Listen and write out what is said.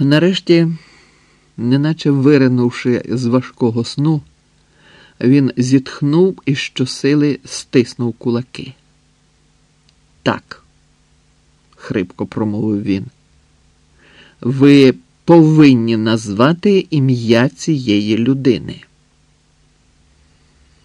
Нарешті, неначе виринувши з важкого сну, він зітхнув і щосили стиснув кулаки. Так, хрипко промовив він. Ви повинні назвати ім'я цієї людини.